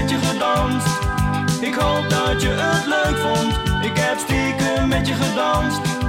Met je gedanst. Ik hoop dat je het leuk vond. Ik heb stiekem met je gedanst. Stiekem met je gedanst.